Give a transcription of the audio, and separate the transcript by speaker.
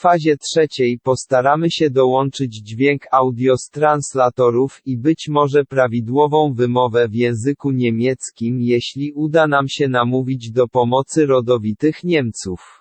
Speaker 1: W fazie trzeciej postaramy się dołączyć dźwięk audio z translatorów i być może prawidłową wymowę w języku niemieckim jeśli uda nam się namówić do pomocy rodowitych Niemców.